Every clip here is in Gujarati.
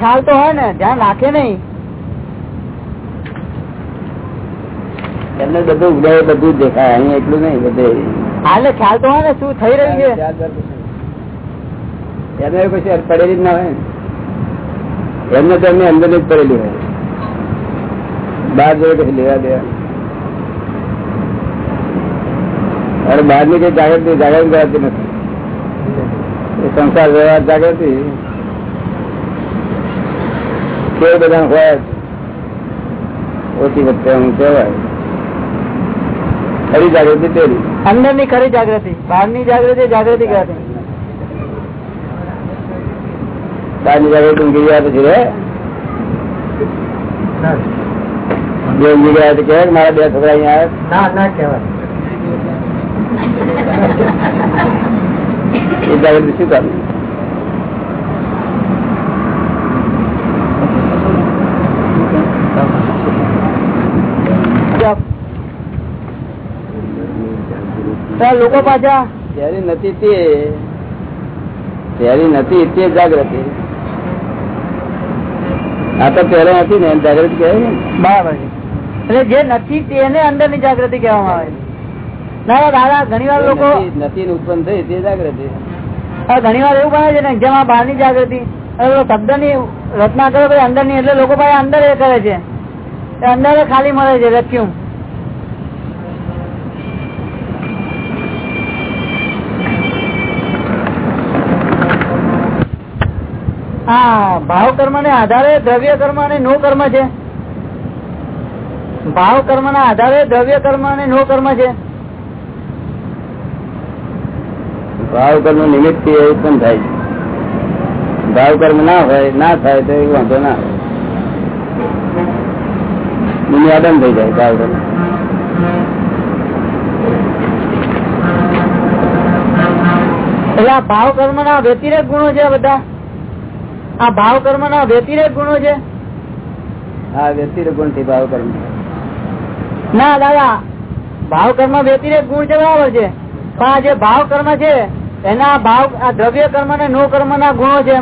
ખ્યાલ તો હોય ને ધ્યાન રાખે નહીં. એમને બધું ઉદય બધું દેખાય અહીં એટલું નહીં બધે. હાલે ખ્યાલ તો હોય ને શું થઈ રહ્યું છે? એમને પછી પડેલી જ ના હોય એમને તો એમની અંદર જ પડેલી હોય. બહાર જોઈએ કશું લેવા દેવા. અરે બહારની કઈ જાગૃતિ જાગૃતિ નથી. સંસાર વ્યવહાર જાગૃતિ. કે બધા હોય ઓછી વખતે હું કહેવાય. ખરી જાગૃતિ તેરી અંદરની ખરી જાગૃતિ. બહારની જાગૃતિ જાગૃતિ કહેવાતી બહારની જાગૃતિ ઊંઘી ગયા પછી રે? બે ઊંઘી ગયા તો કહેવાય મારા બે છોકરા અહીંયા ના ના કહેવાય. એ જાગૃતિ શું કામ? લોકો પાછા? ત્યારે નથી તે. ત્યારે નથી તે જાગૃતિ. આ તો પહેલો નથી ને જાગૃતિ કહેવાય ને. બરાબર એટલે જે નથી તેને અંદરની જાગૃતિ કહેવામાં આવે ના દાદા ઘણી વાર લોકો નથી- નથી ઉત્પન્ન થઈ તે જાગૃતિ. ઘણી વાર એવું બને છે ને જેમાં બહારની જાગૃતિ શબ્દની રચના કરે અંદરની એટલે લોકો પાસે અંદર એ કરે છે. અંદર ખાલી મળે છે વેક્યુમ ભાવ કર્મ ને આધારે દ્રવ્ય કર્મ અને નો કર્મ છે? ભાવ કર્મ ના આધારે દ્રવ્ય કર્મ અને નો કર્મ છે? ભાવ કર્મ નિમિત્તથી ઉત્પન્ન થાય છે. ભાવ કર્મ ના હોય ના થાય તો એ વાંધો ના નિયાદન થઈ જાય ભાવ કર્મ એટલે આ ભાવ કર્મ ના વ્યતિરેક ગુણો છે બધા? આ ભાવ કર્મ ના વ્યતિરેક ગુણો છે? હા વ્યતિરેક ગુણથી ભાવ કર્મ ના દાદા ભાવ કર્મ વ્યતિરેક ગુણ છે બરાબર છે. પણ આ જે ભાવ કર્મ છે એના ભાવ આ દ્રવ્ય કર્મ ને નો કર્મ ના ગુણો છે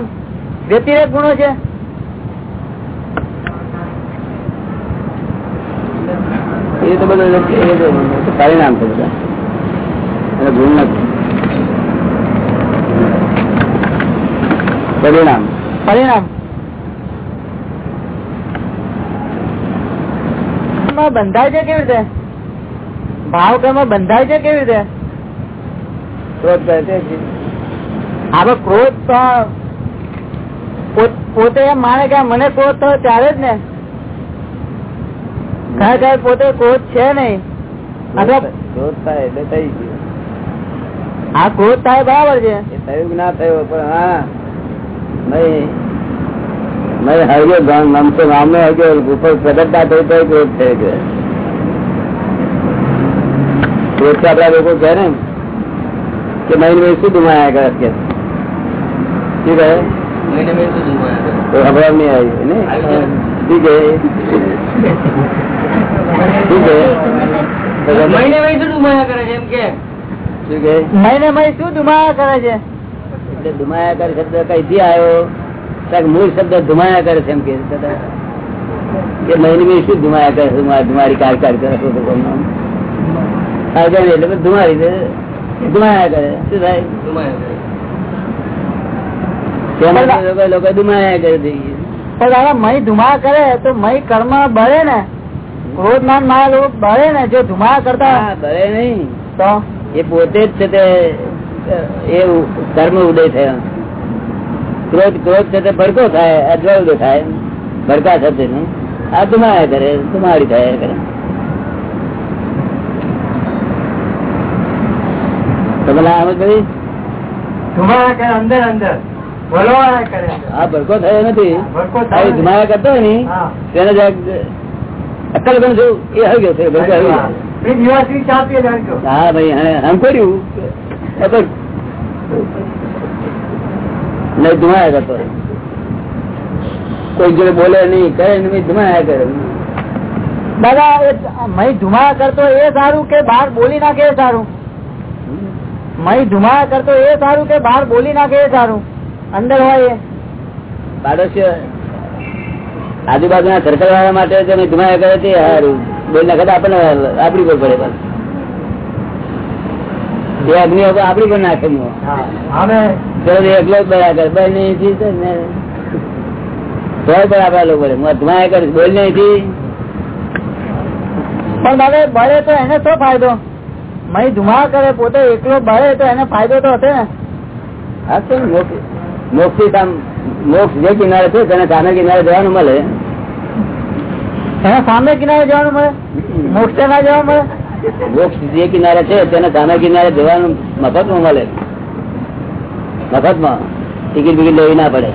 વ્યતિરેક ગુણો છે? એ તો બધું પરિણામ છે બધા. ગુણ નથી. પરિણામ. પરિણામ? બંધાય છે કેવી રીતે? ભાવ કર્મ બંધાય છે કેવી રીતે? ક્રોધ. હવે ક્રોધ તો પોત- એમ માને કે મને ક્રોધ થયો ત્યારે જ ને. ખરેખર પોતે ક્રોધ છે નહીં. ક્રોધ થાય એટલે થઈ ગયું. આ ક્રોધ થાય બરાબર છે. થયું ના થયું પણ હા નહીં. નહીં હરગ્યો ગામ નામ તો ગામનો હરગ્યો ઉપર પ્રગટતા થઈ તો ક્રોધ થઈ ગયો. ક્રોધ તો આપડા લોકો કહે ને કે મહિને મહિને શું ધુમાયા કરે કે શું કહે? તો ખબર નહીં આવી ને શું કહે? શું કહે? મહિને મહિને શું ધુમાયા કરે છે એમ કે? શું કહે? મહિને મહિને શું ધુમાયા કરે છે? એટલે ધુમાયા કરે શબ્દ કઈથી આવ્યો? મૂળ શબ્દ ધુમાયા કરે છે એમ કે. મહિને શું ધુમાયા કરે છે? ધુમારી કાર કાર કરે છે એટલે ધુમારી ધુમાયા કરે. શું થાય? ધુમાયા કરે. લોકો લોકો ધુમાયા કરે પણ દાદા મહી ધુમા કરે તો મહી કર્મ બળે ને? ક્રોધ માયા લોકો બળે ને જો ધુમા કરતા? ભલે નહીં. તો? એ પોતે જ છે તે એ કર્મ ઉદય થયો. ક્રોધ ક્રોધ છે તે ભડકો થાય અજવા ઉદય થાય ભડકા થશે આ ધુમાયા કરે ધુમારી થાય કરે. તમે આમ જ ભાઈ અંદર અંદર. બોલવાના ભડકો થયો નથી. ધુમાયા કરતો હોય ને તેને અક્કલ ગણ છું. એ ગયો છે ભડકો ગયો. હા ભાઈ હા, આમ કર્યું. નહીં ધુમાયા કરતો કોઈ જોડે બોલે નહીં કહે નહીં ધુમાયા કરે દાદા એ મહી ધુમાયા કરતો એ સારું કે બહાર બોલી નાખે એ સારું? મહી ધુમાયા કરતો એ સારું કે બહાર બોલી નાખે એ સારું? અંદર હોય એ. પાડોશી આજુબાજુના સર્કલ વાળા માટે તમે ધુમાયા કરે તે સારું. બોલ નાખે આપણને આપડી પર પડે બસ એ અગ્નિ આપડી પર નાખે હું. એકલો જ બળ્યા કરે થી ને તોય બરાબર લોકો પડે હું કરીશ બોલ નહીં થી પણ દાદા બળે તો એને શું ફાયદો? મહી ધુમા કરે પોતે એકલો બળે તો એને ફાયદો તો હશે ને? હા તો મોક્ષ જે કિનારે છે તેને સામે કિનારે જવાનું મળે. એને સામે કિનારે જવાનું મળે? મોક્ષ ના જવા મળે? મોક્ષ જે કિનારે છે તેને સામે કિનારે જવાનું મફત મળે. મફતમાં ટિકિટ બિકિટ લેવી ના પડે.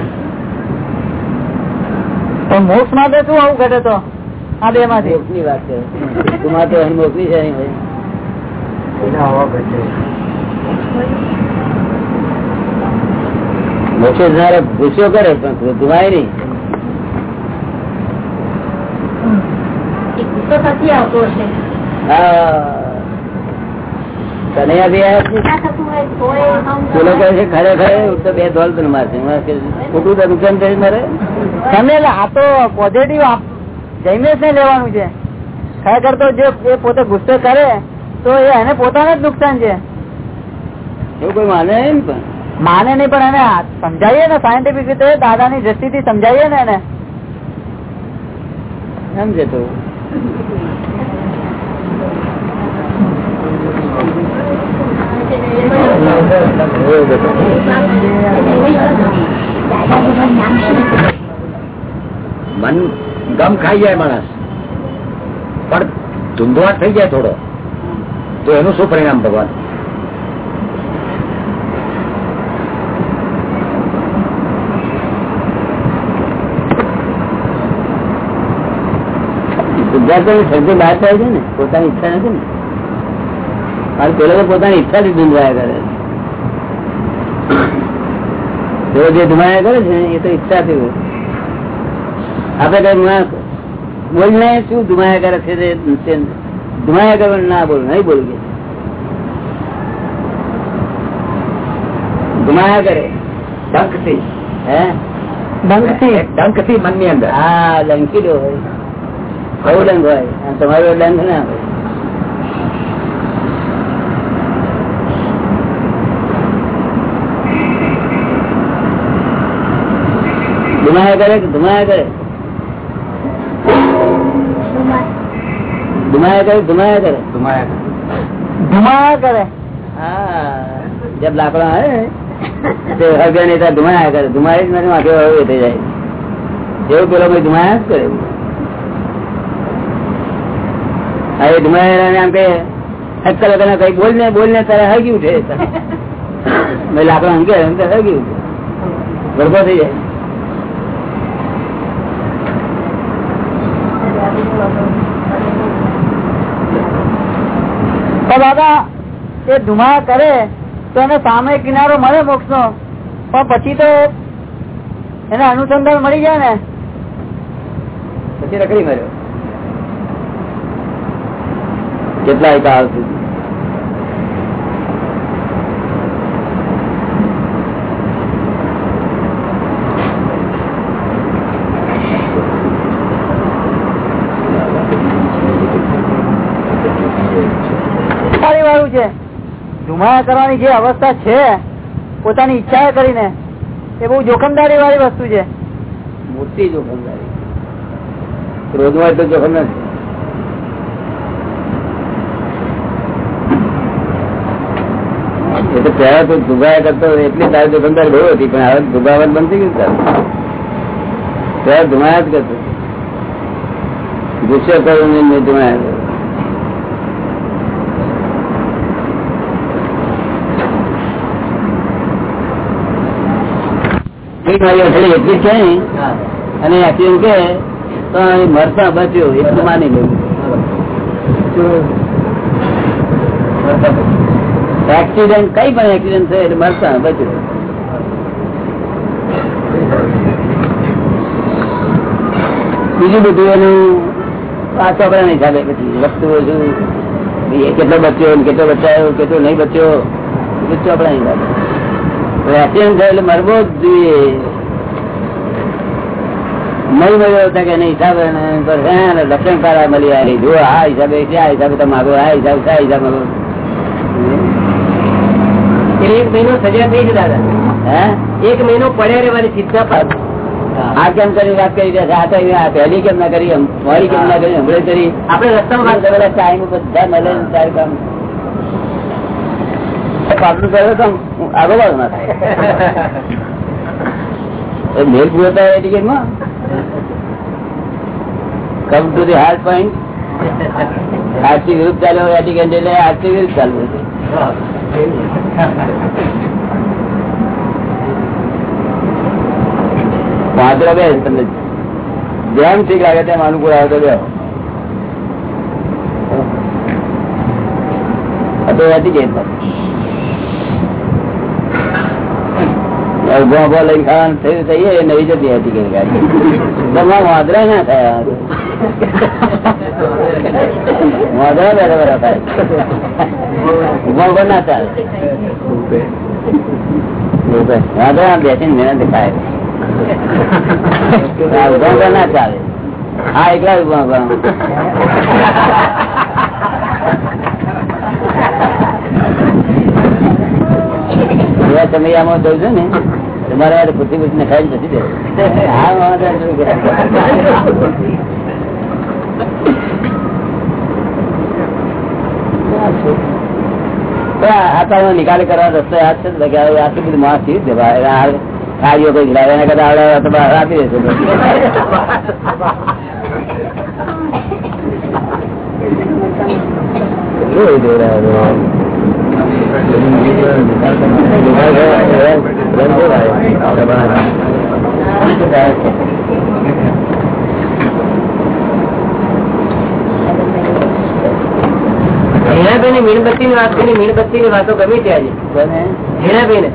તો મોક્ષ માટે શું આવું ઘટે તો? આ બે માંથી મોક્ષની વાત છે. તમારે તો અહીં મોક્ષની છે નહીં મોક્ષ જનારે ભૂસ્યો કરે પણ ધુમાય નહીં. ગુસ્સો નથી આવતો હશે. હા. કનૈયા બી ખરેખર તો બે ધોલ તને મારશે. ખોટું તો નુકસાન થયું મારે. તમે એટલે આ તો પોઝિટિવ જૈમેશ ને લેવાનું છે. ખરેખર તો જે એ પોતે ગુસ્સો કરે તો એ એને પોતાને જ નુકસાન છે. એવું કોઈ માને નહીં પણ? માને નહીં પણ એને સમજાવીએ ને સાયન્ટિફિક રીતે દાદાની દ્રષ્ટિથી સમજાવીએ ને એને. સમજે તો. મન ગમ ખાઈ જાય માણસ. પણ ધૂંધવા થઈ જાય થોડો. તો એનું શું પરિણામ ભગવાન? ગુજરાત શબ્દ બહાર થાય છે ને, પોતાની ઈચ્છા નથી ને. મારે પેલો તો પોતાની ઈચ્છાથી ધૂંધવાયા કરે. પેલો જે ધુમાયા કરે છે એ તો ઈચ્છાથી હોય. આપડે કઈ માણસ બોલને શું ધુમાયા કરે છે ધુમાયા કરવાનું ના બોલ નહીં બોલ કે. ધુમાયા કરે. ડંકથી. હે? ડંકથી. ડંકથી મનની અંદર. હા ડંકીલો હોય. કયો ડંક હોય. અને તમારો ડંક ના હોય. ધુમાયા કરે કે ધુમાયા કરે? ધુમાયા કરે ધુમાયા કરે? ધુમાયા કરે. હા જબ લાકડા હે તે હગે નહીં ત્યાં ધુમાયા કરે. ધુમાય જ નથી માથે હવે થઈ જાય. એવું પેલો ભાઈ ધુમાયા જ કરે. હવે ધુમાયા આમ કે અક્કલ વગરના કઈ બોલ ને બોલ ને તારે હગી ઉઠે મેં લાકડા એમ તો હગી ઉઠે ગરબો થઈ જાય તો દાદા એ ધુમા કરે, તો એને સામે કિનારો મળે મોક્ષ નો પણ પછી તો એને અનુસંધાન મળી જાય ને. પછી રખડી મળ્યો કેટલા કાળ સુધી સારી વાળું છે ધુમાયા કરવાની જે અવસ્થા છે, પોતાની ઈચ્છા કરીને, એ બહુ જોખમદારી વાળી વસ્તુ છે. મોટી જોખમદારી. રોજમાં તો જોખમ નથી. એટલે પહેલા તો દુભાયા કરતો એટલી તારી દુકાનદાર બહુ હતી, પણ હવે દુભાવત થઈ ગયું તારું પહેલા ધુમાયા જ કરતો. ગુસ્સે કર્યો નહીં ધુમાયા મારી એટલી છે અને એક્સિડન્ટ કે તો મરતા બચ્યો એટલું માની લેવું એક્સિડન્ટ કઈ પણ એક્સિડન્ટ થયો એટલે મરતા બચ્યો. બીજું બધું એનું આ ચોપડા નહીં ચાલે પછી વસ્તુ કેટલો બચ્યો કેટલો બચાયો કેટલો નહીં બચ્યો ચોપડા નહીં ચાલે એક્સિડન્ટ થયો એટલે મરવો જ જોઈએ. મળી મળ્યો તો કે હિસાબે લક્ષણ કાળા મળી આવી જો આ હિસાબે છે આ હિસાબે તમે માગો આ હિસાબ છે આ હિસાબ એક મહિનો સજા થઈ છે દાદા. હે? એક મહિનો પડ્યા રહેવાની ચિંતા પર. આ કેમ કરી વાત કરી રહ્યા આ પહેલી કેમ ના કરી હમ- કેમ ના કરી હમણાં કરી. આપણે રસ્તામાં ટાઈમ બધા મળે કામ. પાટલું કર્યો તો આગળ વાળો ના થાય. મેલ પૂરો એ ટિકિટમાં come to the hard point આજથી વિરુદ્ધ ચાલ્યો હોય ટિકિટ એટલે આજથી વિરુદ્ધ ચાલવું જેમ ઠીક લાગે તેમ અનુકૂળ આવે તો બે તો ઊભો લઈને ખાવાનું હતી ના થયા. વાંદરા બરાબર વાંદરા બેસીને મહેનત ખાય. ઊભા ના ચાલે. હા, એકલા એવા સમયમાં છું ને તમારા યાર પૂછી ખુશી ને ખાઈ નથી દે હા નિકાલ કરવા રસ્તો યાદ છે આટલું બધું માસ થયું છે. કાર્યો કઈ લાવે એના કરતા આવડે તો બહાર આપી દેશે. રોઈ દોડાવે. મીણબત્તી ની વાત કરી મીણબત્તી ની વાતો ગમી ત્યાં? ઝીણાભાઈ ને.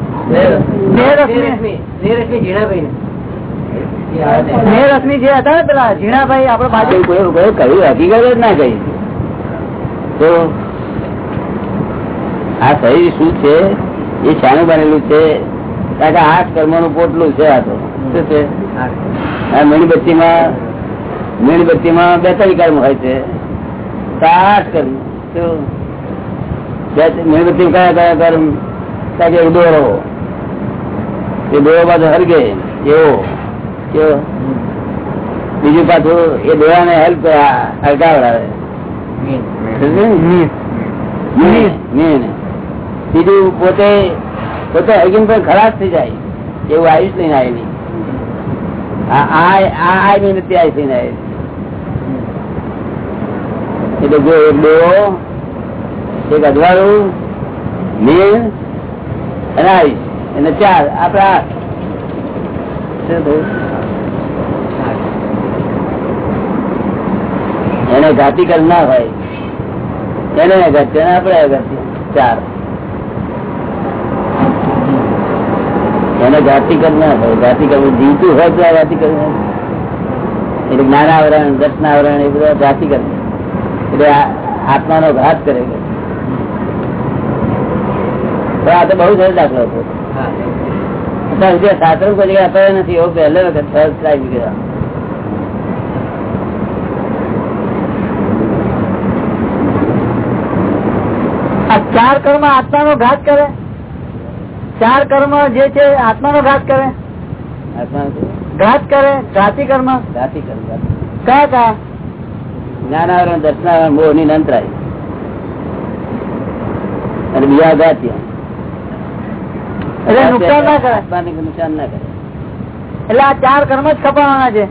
સ્નેહરશ્મિ ઝીણાભાઈ ને સ્નેહરશ્મિ જે હતા ને પેલા ઝીણાભાઈ આપડે બાજુ કહ્યું હકીકત જ ના કહી તો આ શરીર શું છે? એ શાનું બનેલું છે? કારણ આઠ કર્મનું પોટલું છે આ તો. શું છે? આ મીણબત્તીમાં મીણબત્તીમાં બે ત્રણ કર્મ હોય છે. આઠ કર્મ શું? મીણબત્તી કયા કયા કર્મ? કારણ કે દોરો. એ દોરો બાજુ હરગે એવો કેવો બીજું પાછું એ દોરાને હેલ્પ હરગાવડાવે બીજું પોતે પોતે હગીન પર ખરાબ થઈ જાય, એવું આયુષ લઈને આવેલી એને આપડે ઘાતી કર ના હોય. એને અગત્ય ચાર. એને કર ના થાય કરવું જીવતું હોય તો આ ઘાતી કર એટલે જ્ઞાનાવરણ દર્શનાવરણ એ બધા ઘાતી કરે. એટલે આત્માનો ઘાત કરે તો આ તો બહુ સરસ દાખલો હતો. અત્યાર સુધી આ શાસ્ત્રો કોઈ જગ્યાએ અપાયો નથી. એવો પહેલો વખત ફર્સ્ટ ટાઈમ ગયા આ ચાર કર્મ આત્માનો ઘાત કરે. ચાર કર્મ જે છે આત્મા નો ઘાત કરે ઘાત કરે ઘાતી કર્મ ઘાતી કર્મ. કયા કયા? જ્ઞાનાવરણ દર્શનાવરણ મોહની નંતરાય. અને બીજા ઘાત્ય નુકસાન ના કરે નુકસાન ના કરે. એટલે આ ચાર કર્મ જ ખપાવવાના છે.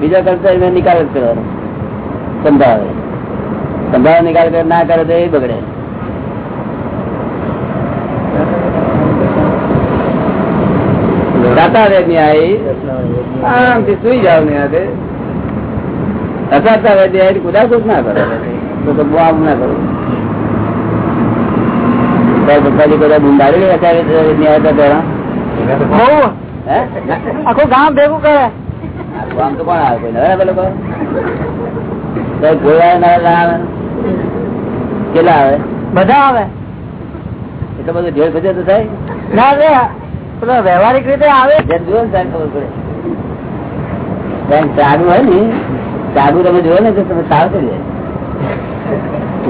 બીજા કરતા એનો નિકાલ જ કરવાનો. સંભાવે. સંભાવ નિકાલ કરે ના કરે તો એ બગડે. દાતા ન્યાય. આરામથી સુઈ જાવ ને આજે અસાતા ન્યાય કુદાકુદ ના કરો. તો તો બોમ ના કરો. આખું ગામ ભેગું તો કોણ આવે કોઈ? કેટલા આવે? બધા આવે. એટલે બધું ઢેર ખર્ચો તો થાય? ના. પેલો વ્યવહારિક રીતે આવે? જુઓ ને ખબર પડે. હોય ને ચાલુ તમે જોયો ને તો તમે તાવ કરી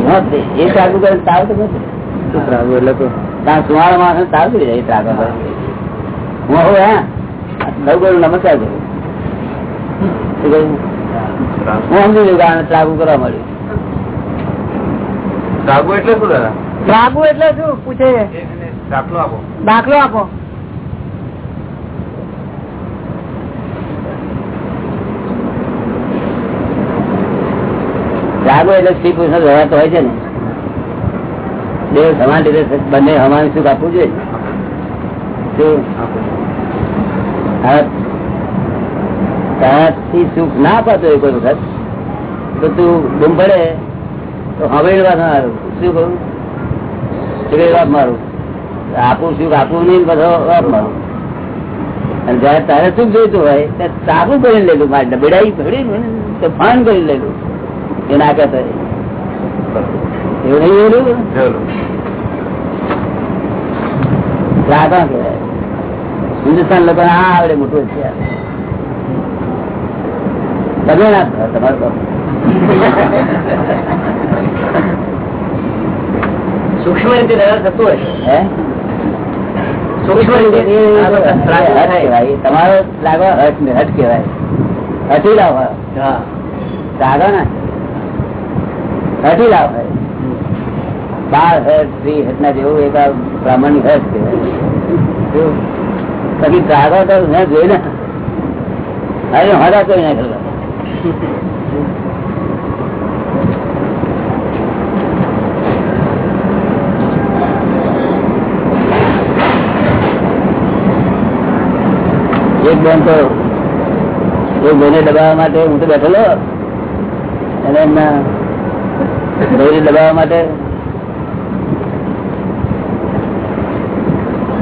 જાય એ ચાલુ કરે તાવ તો નથી એટલે તો ત્યાં સુવાળા માણસ તાવ કરી જાય એ હું હવે હા? નવ ગયું નમસ્કાર કરું. શું હું સમજી ગયું કે આને કરવા મળ્યું. રાગુ એટલે શું દાદા? લાગુ એટલે શું? પૂછે. દાખલો આપો. દાખલો આપો. રાગો એટલે શ્રી કૃષ્ણ નો હોય છે ને. દેવ સમાન રીતે બંને સમાન સુખ આપવું જોઈએ? તારાથી સુખ ના પાતો એ કોઈ વખત, તો તું બૂમ પડે, તો હવે વાત ના આવ્યું શું કહું? વાત મારું. આપું સુખ આપવું નહીં બધો મારું. અને જયારે તારે સુખ જોઈતું હોય, ત્યારે સાબુ કરી લેલું, મારે ડબડાઈ ભરી તો ફાન કરી લેલું. એ ના કહેતો. એવું નહીં રાધા કહેવાય. હિન્દુસ્તાન લોકો આ આવડે મોટું છે. તમે ના તમારું સૂક્ષ્મ રીતે થતું હશે તમારો લાગો હટ કેવાય હટ લાવ. હા. રાગો ના. હટી લાભ બાર હટ સ્ત્રી હટ ના જેવું એક બ્રાહ્મણ હટ કહેવાય પછી રાગો તો મેં જોઈ ને. અરે હડા કોઈ ના એક બેન તો, એક બેને દબાવવા માટે હું તો બેઠેલો. અને એમના ભાઈને દબાવવા માટે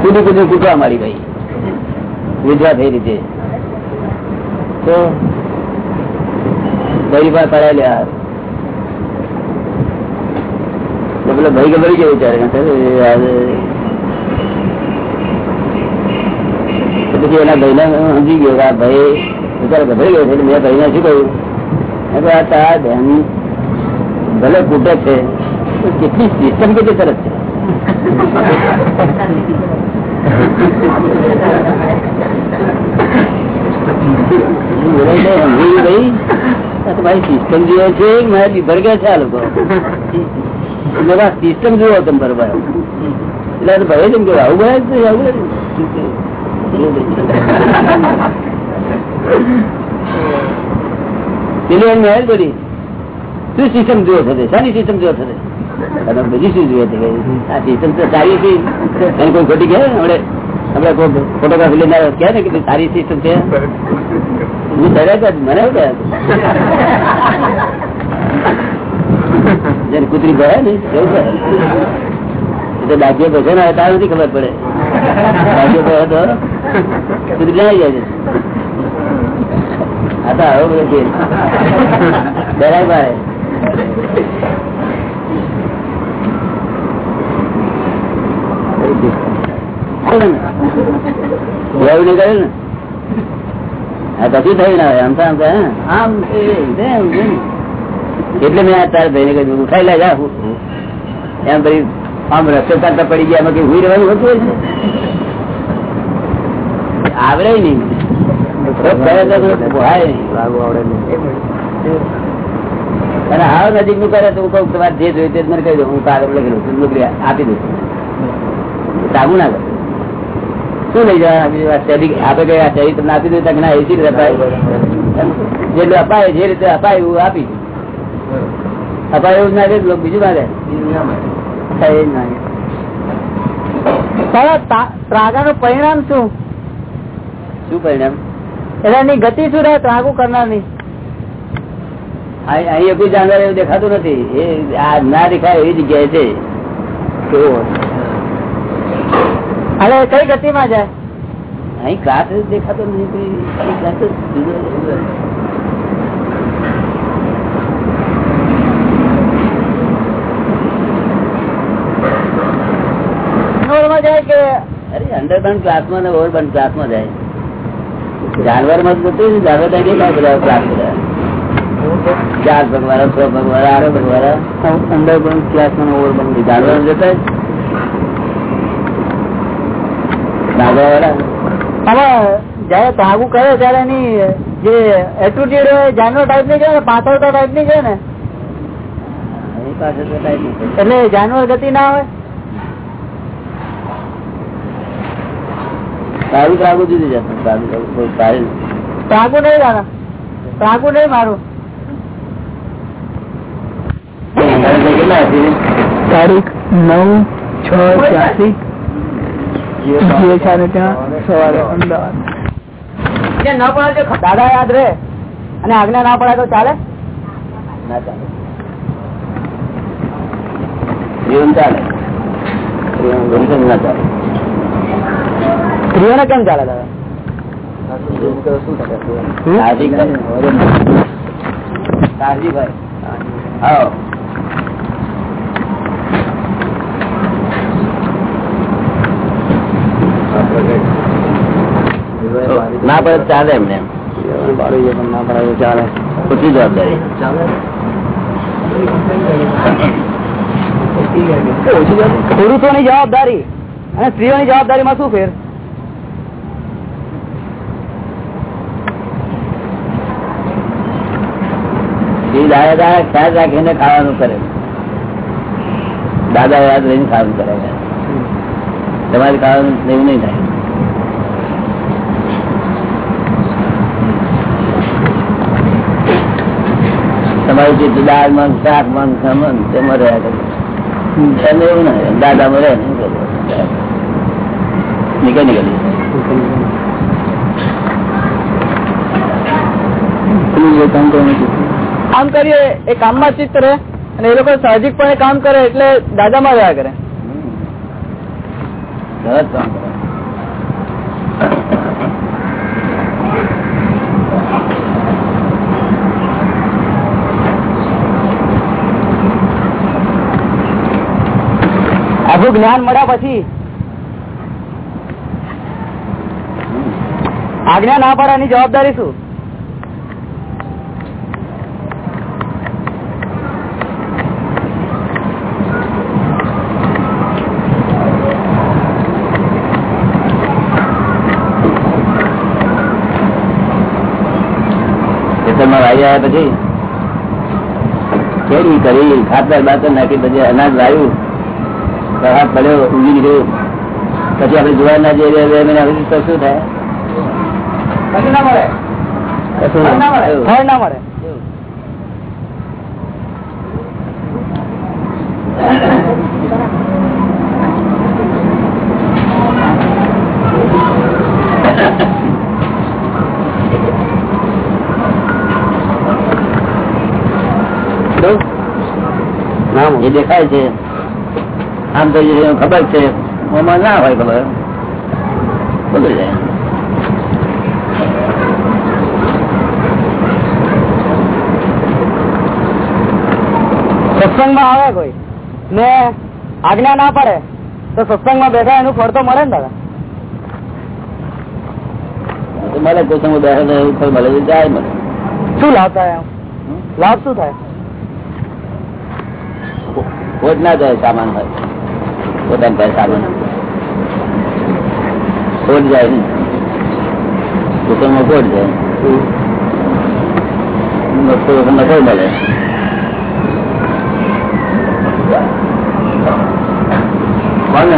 કુદી કુદી કૂટવા મારી ભાઈ વિધવા થઈ રીતે. તો ભાઈ પાસે પડાય લે પેલો ભાઈ ગભરી ગયો વિચારે તો પછી એના ભાઈને સમજી ગયો આ ભાઈ વિચારે ગભરાઈ ગયો એટલે મેં ભાઈને શું કહ્યું? આ તારા બેન ભલે કૂટે છે તો કેટલી સિસ્ટમ કેટલી સરસ છે બોલાય તો સમજી ગયું ભાઈ આ તો ભાઈ સિસ્ટમ જુઓ છે મારે લીધર ગયા છે આ લોકો સિસ્ટમ જુઓ તમે બરોબર એટલે આ તો ભાઈ જેમ કે આવું બોલાય છે આવું બોલાય છે. પેલી એમ મહેલ બોલી શું સિસ્ટમ જોવો થશે શાની સિસ્ટમ જુઓ થશે અને શું જોઈએ છે સારી ખોટી કહે? આપણે લઈને સારી સિસ્ટમ છે. હું જેને કૂતરી ગયા ને, એવું કહે એ તો ડાકીએ ને તારું નથી ખબર પડે. ડાકીએ બેસે તો કૂતરી ના જાય છે. આ તો આવો બધો છે. મારે. એવું નહીં કરે ને? કશું થયું ના આમ તો આમ તો હે, આમ છે, તેમ છે. એટલે મેં આ તારા ભાઈને કહ્યું ઉઠાઈ લે એમ પછી આમ રસ્તો કરતા પડી ગયા એમાં કઈ હુઈ રહેવાનું હતું આવડે નહીં. તો નહીં. અને હાવ નજીકનું કરે તો હું કહું તમારે જે જોયું તે મને કહી દઉં હું કાગળ લખી દઉં નોકરી આપી દઉં. સાબુ ના કરે. શું લઈ જવાના બીજી વાત? આપે કઈ સ્ટેડી તમને આપી દઉં ના એસી રીતે અપાય જેટલું અપાય જે રીતે અપાય એવું આપી અપાય એવું ના કરે બીજું ના માગે ત્રાગા નું પરિણામ શું? શું પરિણામ? એટલે એની ગતિ શું રહે? ત્રાગુ કરનારની અહીં કોઈ જાનવર એવું દેખાતું નથી. એ આ ના દેખાય એવી જગ્યાએ છે. હવે કઈ ગતિમાં જાય? અહીં ક્લાસ દેખાતો નથી. અંડરગ્રાઉન્ડમાં ક્લાસમાં ને ઓવરબર્ન ક્લાસમાં જાય. જાનવરમાં જતું જાનવર ક્લાસ બધા. ચાર ભગવાના છ ભગવાના આરો ભગવાના. અંડરબર્ન ક્લાસમાં ઓવરબર્ન જાનવર જતા નાગા વાળા? હવે જયારે ભાગુ કરે ત્યારે એની જે એટીટ્યુડ હોય જાનવર ટાઈપની છે ને પાછળતા ટાઈપની છે ને? એટલે જાનવર ગતિ ના આવે સારું ત્રાગું જુદી જતું સારી ત્રાગુ નહીં દાદા ત્રાગુ નહીં મારું કેટલા હતી તારીખ નવ છ ત્યાંસી જે સારે ત્યાં સવારે અમદાવાદ. દાદા યાદ રે અને આજ્ઞા ના પડે તો ચાલે? ના ચાલે. જીવન ચાલે. ના ચાલે? સ્ત્રીઓને કેમ ચાલે દાદા. ભાઈ હા ના પડે ચાલે એમને ચાલે ખોટી જવાબદારી. પુરુષોની જવાબદારી અને સ્ત્રીઓની જવાબદારીમાં શું ફેર? દાદા દાદા ખ્યાલ રાખીને ખાવાનું કરે. દાદા યાદ રહીને ખાવાનું કરે. તમારે ખાવાનું એવું નહીં થાય. તમારું જે દાળ મન શાક મન ખમન તેમાં રહ્યા કરે. એવું ના દાદામાં રહે નીકળી નીકળી કામ કરીએ એ કામમાં ચિત્ત રહે અને એ લોકો સાહજિક પણ કામ કરે એટલે દાદામાં રહ્યા કરે. સરસ કામ આખું જ્ઞાન મળ્યા પછી આજ્ઞા ના પાડવાની જવાબદારી શું? પછી? કેવી કરી, ખાતર, બાતર નાખી, પછી અનાજ વાવ્યું પ્રહાર પડ્યો ઉગી ગયો પછી આપણે જોવા ના જઈએ બે મહિના સુધી તો શું થાય? એ દેખાય છે. આમ તો જે ખબર છે એમાં ના હોય ખબર બગડી જાય સત્સંગમાં આવે કોઈ? ને આજ્ઞા ના પડે તો સત્સંગમાં બેઠા એનું ફળ તો મળે ને દાદા. મળે કોઈ સમય બેસે તો એવું ફળ મળે જાય મળે. શું લાભ થાય લાભ શું થાય? ખોટ ના જાય સામાન હોય. પોતાની પાસે સામાન ખોટ જાય ને. કુટુંબમાં ખોટ જાય. મળે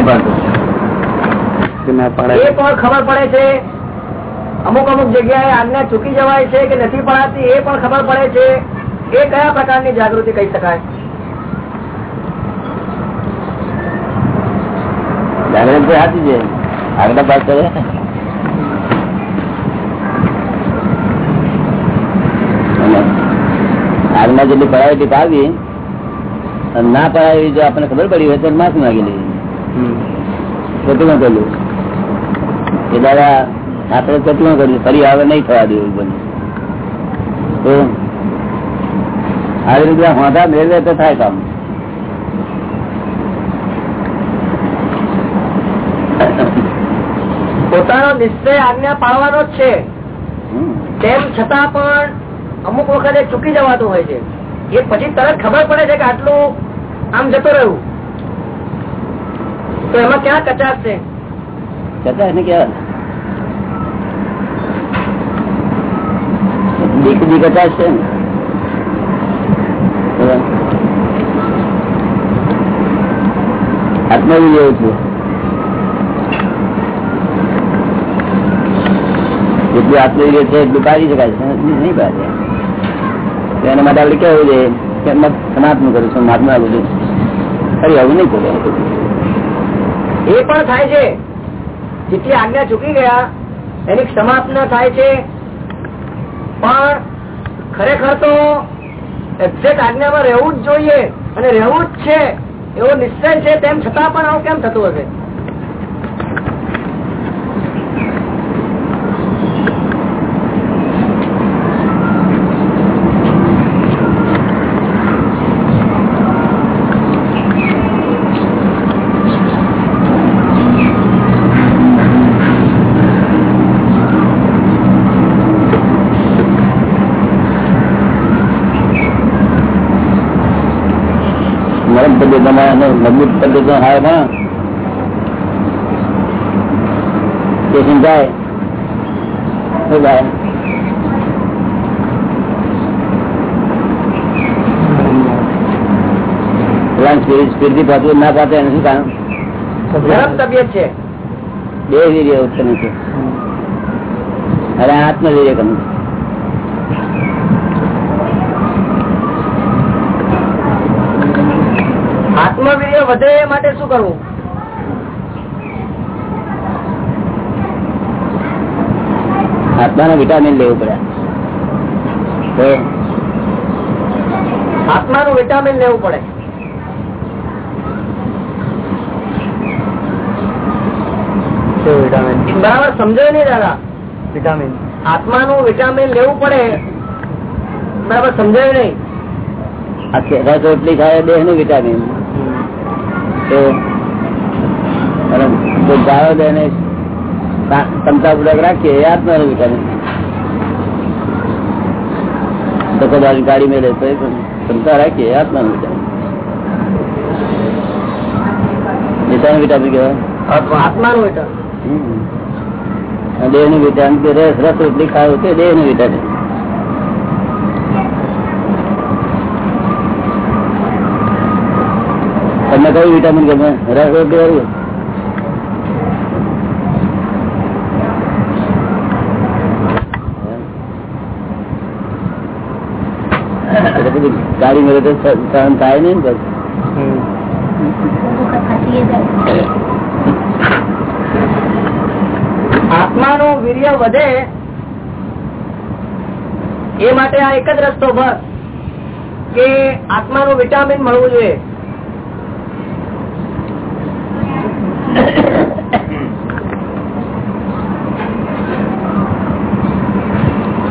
ખબર પડે છે. અમુક અમુક જગ્યાએ આજ્ઞા ચૂકી જવાય છે કે નથી પડાતી એ પણ ખબર પડે છે. એ કયા પ્રકારની જાગૃતિ કહી શકાય? આગમાં જેટલી પડાવી પાવી અને ના પડાવી જો આપણને ખબર પડી હોય તો માફી માગી લેવી કેટલું કર્યું? કે દાદા આપણે કેટલું કર્યું? ફરી હવે નહીં થવા દેવું તો આવી રીતે હોતા મેળવે તો થાય કામ. નિશ્ચય આજ્ઞા પાળવાનો જ છે. તેમ છતાં પણ અમુક વખતે ચૂકી જવાતું હોય છે. એ પછી તરત ખબર પડે છે કે આટલું આમ જતો રહ્યું. તો એમાં ક્યાં કચાશ છે? છતાં એને કેવા બીક બી કચાશ છે ને. આત્મા જેવું છું. જેટલું આત્મવીર્ય છે, એટલું કાઢી શકાય છે. નહીં કાઢે. એના માટે આપણે કેવું છે કે સમાપ્ત કરું છું મહાત્મા બધું. ખરી આવું નહીં કરે. એ પણ થાય છે. જેટલી આજ્ઞા ચૂકી ગયા, એની સમાપ્ત થાય છે. પણ ખરેખર તો એક્ઝેક્ટ આજ્ઞામાં રહેવું જ જોઈએ અને રહેવું જ છે. એવો નિશ્ચય છે તેમ છતાં પણ આવું કેમ થતું હશે? પદ્ધતિમાં અને મજબૂત પદ્ધતિ હાય ના એનું શું કારણ? તબિયત છે. બે વીર્ય ઉત્પન્ન છે. અને આત્મવીર્ય કનું આત્મવીર્ય વધે એ માટે શું કરવું? આત્માને વિટામિન લેવું પડે. આત્માનું વિટામિન લેવું પડે. બરાબર સમજાય નહીં દાદા? વિટામિન. આત્માનું વિટામિન લેવું પડે. બરાબર સમજાય નહીં? રોટલી ખાય દેહનું વિટામિન. તો ગાળો દે ક્ષમતાપૂર્વક રાખીએ એ આત્માનું વિચાર તો કદાચ ગાડી મેળે તો એ પણ ક્ષમતા રાખીએ એ આત્માનું વિટામિન વિટામિન વિટામિન કહેવાય? આત્માનું વિટામિન દેહનું વિટામિન કે રસ રસ રોટલી ખાવું છે દેહનું વિટામિન તમને કયું વિટામિન ગમે રસ એટલે ગાડી મેળે તો સહન થાય ને પછી. આત્માનું વીર્ય વધે એ માટે આ એક જ રસ્તો બસ કે આત્માનું વિટામિન મળવું જોઈએ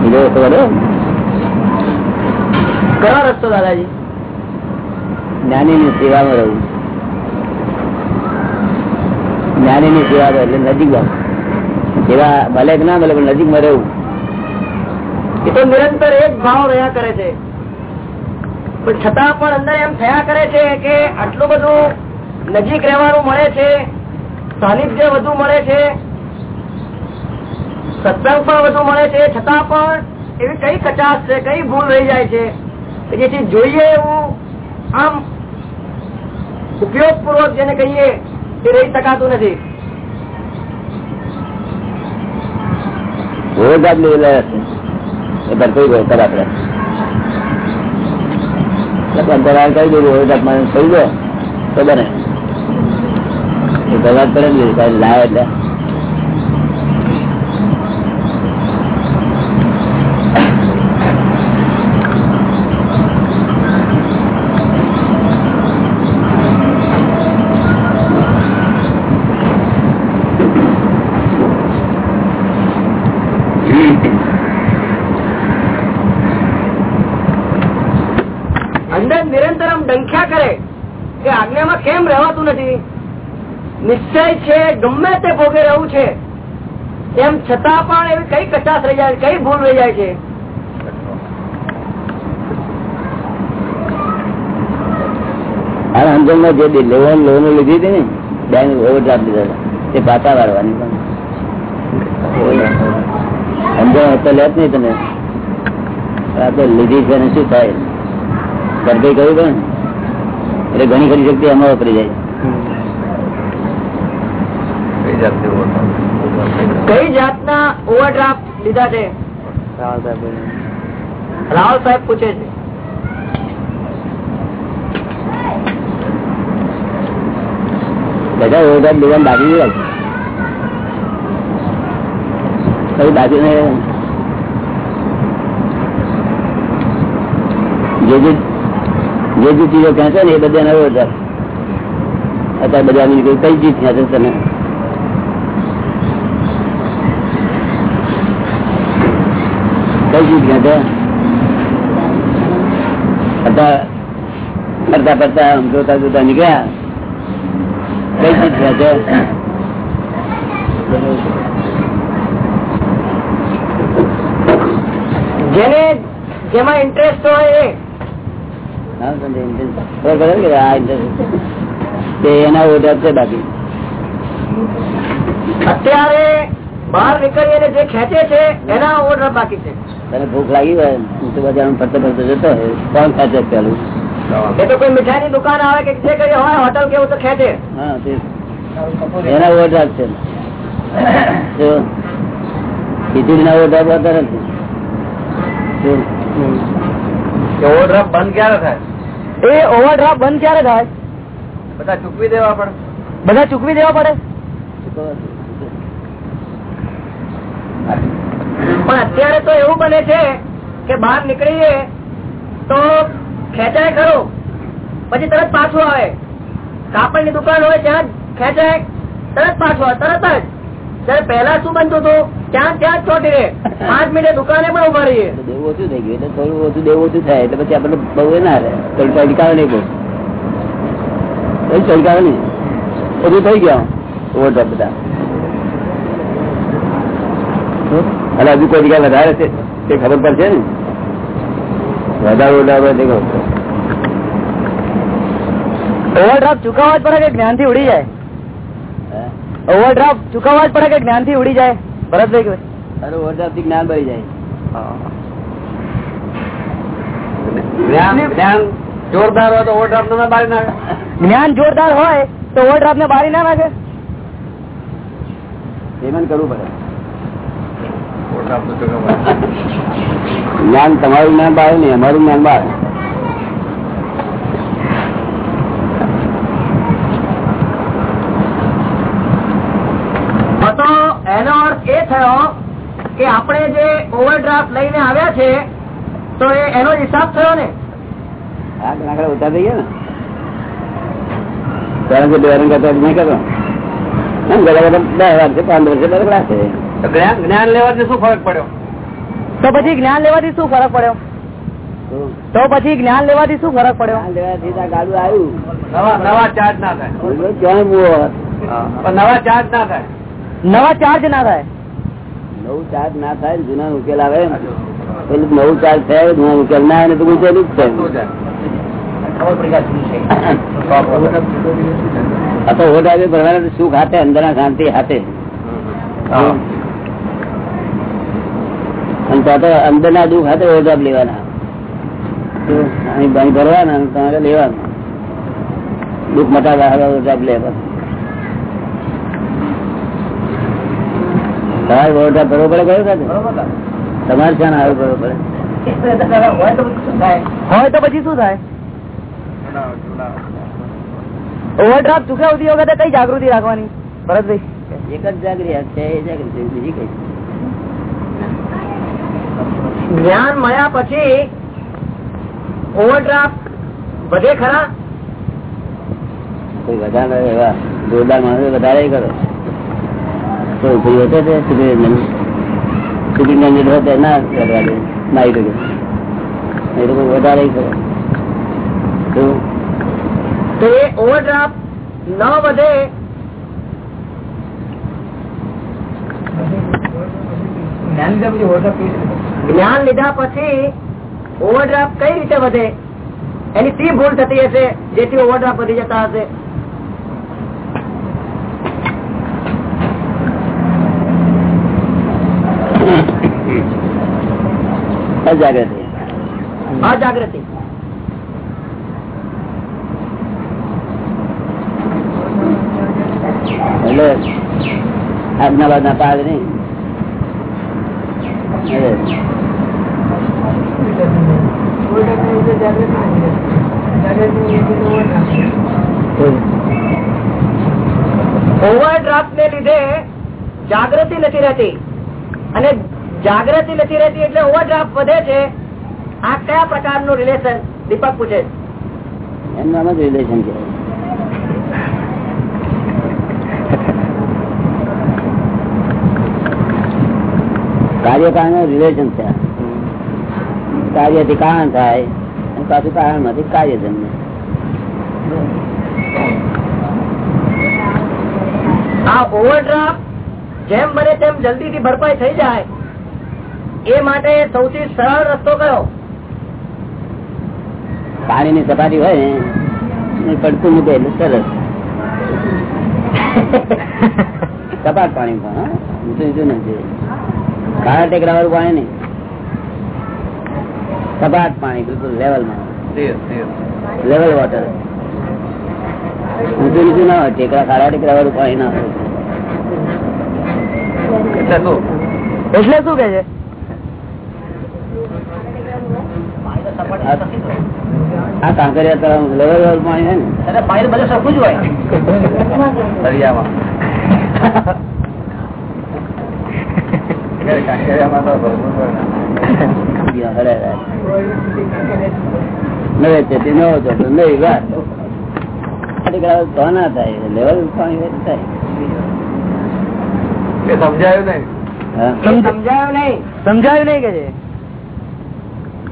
બીજો રસ્તો વળે? કયો રસ્તો દાદાજી? જ્ઞાની ની સેવામાં રહું જ્ઞાની ની સેવા એટલે નજીક સેવા ભલે કે ના ભલે પણ નજીકમાં રહેવું એ તો નિરંતર એક ભાવ રહ્યા કરે છે. પણ છતાં પણ અંદર એમ થયા કરે છે કે આટલું બધું નજીક રહેવાનું મળે છે સાનિધ્ય વધુ મળે છે સત્સંગ પણ વધુ મળે છે. છતાં પણ એવી કઈ કચાશ છે, કઈ ભૂલ રહી જાય છે જેથી જોઈએ એવું આમ ઉપયોગ પૂર્વક જેને કહીએ, એ રહી શકાતું નથી. અંતરાલ કરી દીધું, રોજ આપવાનું થઈ ગયો. તો બને લાય એટલે. અંદર આમ ડંખ્યા કરે કે આજ્ઞામાં કેમ રહેવાતું નથી? નિશ્ચય છે, ગમે તે ભોગે રહેવું છે. એમ છતાં પણ એવી કઈ કચાશ રહી જાય, કઈ ભૂલ રહી જાય છે? આ સમજણમાં જે લોન લોન લીધી હતી ને બેંક ઓવરડ્રાફ્ટ લીધા તે પાછા વાળવાની પણ. અંજન તો લેત નહીં તમે. લીધી છે શું થાય? સરભાઈ કહ્યું પણ એટલે ઘણી ખરી શક્તિ એમાં વાપરી જાય. કઈ જાતની ઓવરડ્રાફ્ટ લીધા છે? રાહુલ સાહેબ પૂછે છે. બધા ઓવરડ્રાફ્ટ લેવાનું બાકી ગયા કઈ બાજુ ને જે જે જે જે ચીજો ખેંચે ને એ બધા નવો ઓવરડ્રાફ્ટ અત્યારે બધા આમ કઈ ચીજ ખેંચે તને કઈ ચીજ ખેંચે છે ફરતા ફરતા આમ જોતા જોતા નીકળ્યા. કઈ ચીજ ખેંચે જેને જેમાં ઇન્ટરેસ્ટ હોય એ એના ઓર્ડર છે બાકી. અત્યારે બહાર નીકળીને જે ખેંચે છે એના ઓર્ડર બાકી છે. તને ભૂખ લાગી હોય તું બધા આમ ફરતો ફરતો જતો કોણ ખેંચે પેલું? એ તો કોઈ મીઠાઈ ની દુકાન આવે કે જે કઈ હોય હોટલ કેવું તો ખેંચે. હા એના ઓર્ડર છે. ઓર્ડર બધા નથી જો, ઓવરડ્રાફ્ટ બંધ ક્યારે થાય? એ ઓવરડ્રાફ્ટ બંધ ક્યારે થાય? બધા ચૂકવી દેવા પડે. બધા ચૂકવી દેવા પડે? પણ અત્યારે તો એવું બને છે કે બહાર નીકળીએ તો ખેંચાય ખરું. પછી તરત પાછું આવે. કાપડની દુકાન હોય ત્યાં જ ખેંચાય તરત પાછું આવે તરત જ. ત્યારે પહેલા શું બનતું હતું? ત્યાં ત્યાં છોડી રે પાંચ મિનિટે દુકાને પણ ઊભા રહીએ. દેવું ઓછું થઈ ગયું. એટલે થોડું ઓછું દેવું ઓછું થાય. એટલે પછી આપણે બહુ ના રહે. થોડું ચડકાવે નહીં બહુ કઈ ચડકાવે નહીં બધું થઈ ગયા ઓવરડ્રાફ્ટ બધા. અને હજુ કોઈ જગ્યા વધારે છે? તે ખબર પડશે ને? વધારે ઓવરડ્રાફ્ટ તે ખબર. ઓવરડ્રાફ્ટ ચુકાવવા જ પડે કે જ્ઞાનથી ઉડી જાય? ઓવરડ્રાફ્ટ ચુકાવવા જ પડે કે જ્ઞાનથી ઉડી જાય? ભરતભાઈ કે અરે ઓવરડ્રાફ્ટથી જ્ઞાન ભરી જાય. જ્ઞાન જોરદાર હોય તો ઓવરડ્રાફ્ટ તમે બારી નાખે. જ્ઞાન જોરદાર હોય તો ઓવરડ્રાફ્ટ ને બારી ના નાખે? પેમેન્ટ કરવું પડે. જ્ઞાન તમારું જ્ઞાન બહાર નહીં અમારું જ્ઞાન બાળે તો એનો અર્થ એ થયો કે આપણે જે ઓવરડ્રાફ્ટ લઈને આવ્યા છે તો એનો હિસાબ થયો ને? આગળ ઉતાર થઈ ગયા ને. કારણ કે બેરણ કરતા નહીં કરો એમ ઘણા બધા બે વાર છે પાંચ વર્ષે બરોબર છે. જ્ઞાન જ્ઞાન લેવાથી શું ફરક પડ્યો? તો પછી જ્ઞાન લેવાથી શું ફરક પડ્યો? તો પછી જ્ઞાન લેવાથી શું ફરક પડ્યો? લેવાથી ગાડું આવ્યું. નવા નવા ચાર્જ ના થાય. નવા ચાર્જ ના થાય. નવા ચાર્જ ના થાય. નવું ચાર્જ ના થાય જૂના ઉકેલ આવે નવું ચાર્જ થાય ઉકેલ ના આવે તો ઉકેલું જ થાય તો સુખ હાથે અંદર શાંતિ હાથે. અને તો અંદર ના દુઃખ હાથે ઓઢાબ લેવાના. ભરવાના, તમારે લેવાના. દુઃખ મટાડવા ઓઢાબ ઓઢાપ લે બસ તમારે પડે કયો સાથે? તમારે શાને આવે ભરવો પડે? હોય તો પછી શું થાય? ઓવરડ્રાફ્ટ ચુકવતી વખતે કઈ જાગૃતિ રાખવાની? ભરતભાઈ. એક જ જાગૃતિ છે એ જાગૃતિ બીજી કઈ જ્ઞાન મળ્યા પછી ઓવરડ્રાફ્ટ વધે ખરા? કોઈ વધારે એવા જોરદાર માણસો વધારે કરો. તો કોઈ હતો તે સુખી મંદિર ના, કરવા દે. ના, એ એ લોકો વધારે કરો તો એ ઓવરડ્રાફ્ટ ન વધે. જ્ઞાન લીધા પછી ઓવરડ્રાફ્ટ કઈ રીતે વધે? એની સી ભૂલ થતી હશે, જેથી ઓવરડ્રાફ્ટ વધી જતા હશે. અજાગૃતિ અજાગૃતિ એટલે આજના ના પાડ નહીં ઓવરડ્રાફ્ટ ને લીધે જાગૃતિ નથી રહેતી. અને જાગૃતિ નથી રહેતી એટલે ઓવરડ્રાફ્ટ વધે છે. આ કયા પ્રકારનું રિલેશન દીપક પૂછે છે? એમનું જ રિલેશન છે. કાર્યનું રિલેશન છે. કાર્યથી કારણ થાય અને પાછું કારણમાંથી કાર્ય જન્મે. આ ઓવરડ્રાફ્ટ જેમ બને તેમ જલ્દી થી ભરપાઈ થઈ જાય. એ માટે સૌથી સરળ રસ્તો કયો? પાણીની સપાટી હોય ને પડતું મૂકે એટલે સરસ સપાટ પાણી પણ ઊંચું ઊંચું નથી. કાળા ટેકરા વાળું પાણી નહીં. સપાટ પાણી બિલકુલ લેવલમાં. લેવલ વોટર ઊંચું ઊંચું ના હોય ટેકરા કાળા ટેકરા વાળું પાણી ના હોય. એટલે શું કે છે? આ કાંકરિયા તળાવ લેવલ પાણી હોય ને. પાણી બધું સરખું જ હોય. સમજાયું નહીં? હા. સમજાયું નહીં? સમજાયું નહીં કે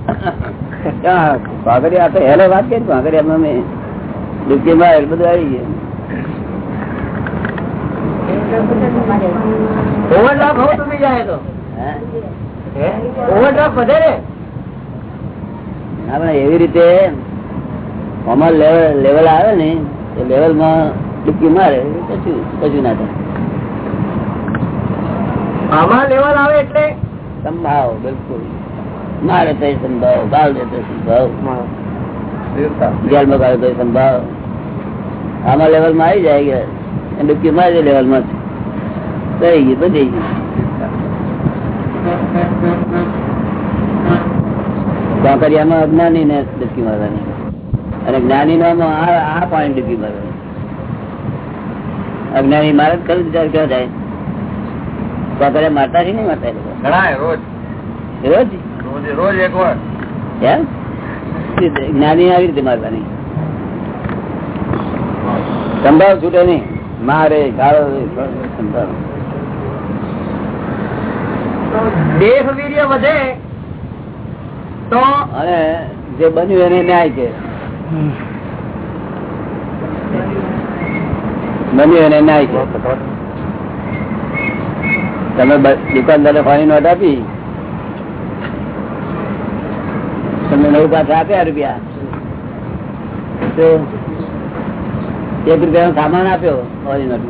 છે તો હેલો વાત કરી ભાગરિયા અમે ડૂબકી માં બધું આવી ગયું. ઓવરડ્રાફ્ટ હવે ડૂબી જાય તો. ઓવરડ્રાફ્ટ વધે આપણે એવી રીતે લેવલ લેવલ આવે ને એ લેવલમાં ડૂબકી મારે કશું કશું ના થાય. આમાં લેવલ આવે એટલે? સંભાવ બિલકુલ. મારે તો સંભાવ ભાવ દે તો સંભાવ. જેલમાં કાઢે તો સંભાવ. આમાં લેવલમાં આવી જાય ગયા એ ડૂબકી મારે લેવલમાં થઈ ગઈ બધી ગઈ કાંકરિયામાં અજ્ઞાની ને ડૂબકી મારવાની. અને જ્ઞાની નો આ આ પાણી ડૂબકી મારવાની. અજ્ઞાની મારે જ ખરું વિચાર ક્યાં જાય કાંકરિયા મારતા છે નહીં મારતા રોજ. રોજ? રોજ રોજ એક વાર. જ્ઞાની આવી રીતે મારવાની. સંભાવ છૂટે નહીં. મારે ગાળો સંભાવ દેહ વીર્ય વધે તો અને જે બન્યું એને ન્યાય છે. બન્યું એને ન્યાય તમે દુકાનદારે ફાની નોટ આપી તમને નવ પાછા આપ્યા રૂપિયા. એક એક રૂપિયાનો સામાન આપ્યો ઓરિજિનલ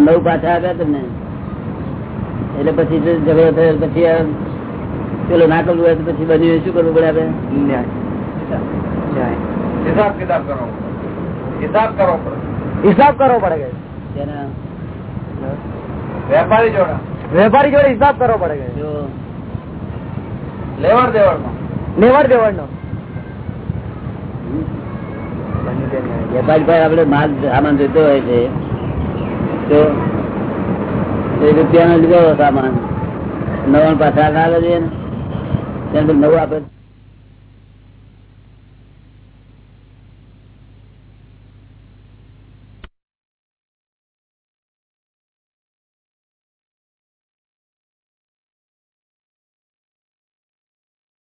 નવ પાછા આપ્યા તમને. એટલે પછી જો ઝઘડો થયો પછી પેલો ના કરવું હોય પછી બધું શું કરવું પડે આપડે હિસાબ કિતાબ કરો હિસાબ કરવો પડે. હિસાબ કરવો પડે કે? વેપારી જોડે. વેપારી જોડે હિસાબ કરવો પડે કે? જો લેવડ દેવડમાં લેવડ દેવડ નો. વેપારી આપડે માલ સામાન જોતો હોય છે, તો એ રૂપિયાનો લીધો સામાન. નવા પાછા ના. લે નવું આપે.